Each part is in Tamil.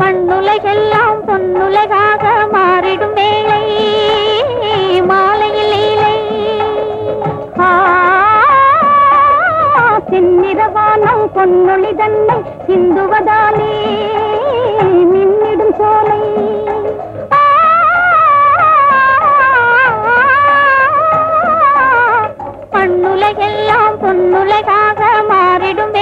மண்ணுலகெல்லாம் பொன்னுலகாக மாறிடும் வேளை பொன்னொளி தன்னை சிந்துவதாலே மின்னிடும் சோலை. ஆ, மண்ணுலகெல்லாம் பொன்னுலகாக மாறிடும்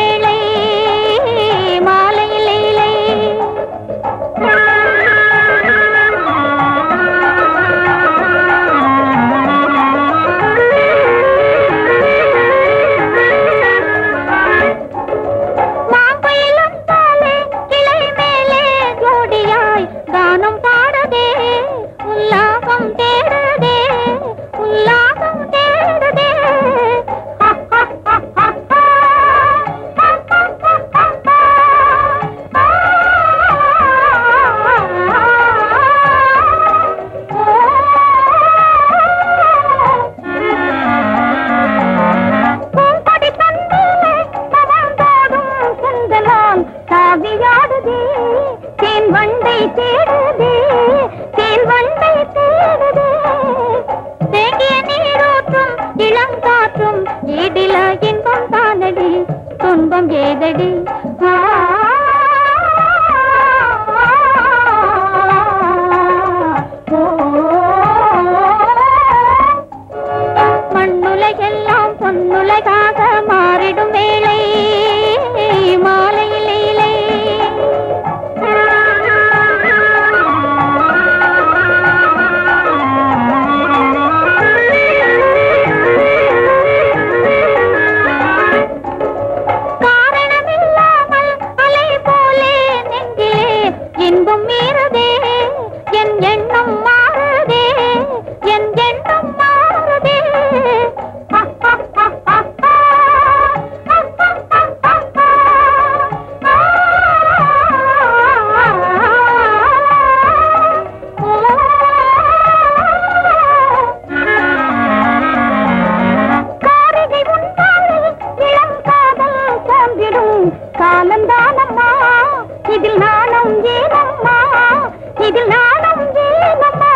தானும் பாடதே பாடுதே உல்லாசம் தேடுதே தேடுதே தேன் தேடுதே தேங்கிய நீரூற்றும் இளம் காற்றும் ஈடில இன்பம் தானடி துன்பம் ஏதடி மண்ணுலகெல்லாம் பொன்னுலகாக இதில் நாணம் ஏனம்மா இதில் நாணம் ஏனம்மா.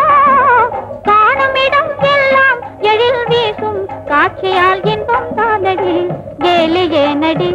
காணும் இடம் எல்லாம் எழில் வீசும் காட்சியால் இன்பம் தானடி கேலி ஏனடி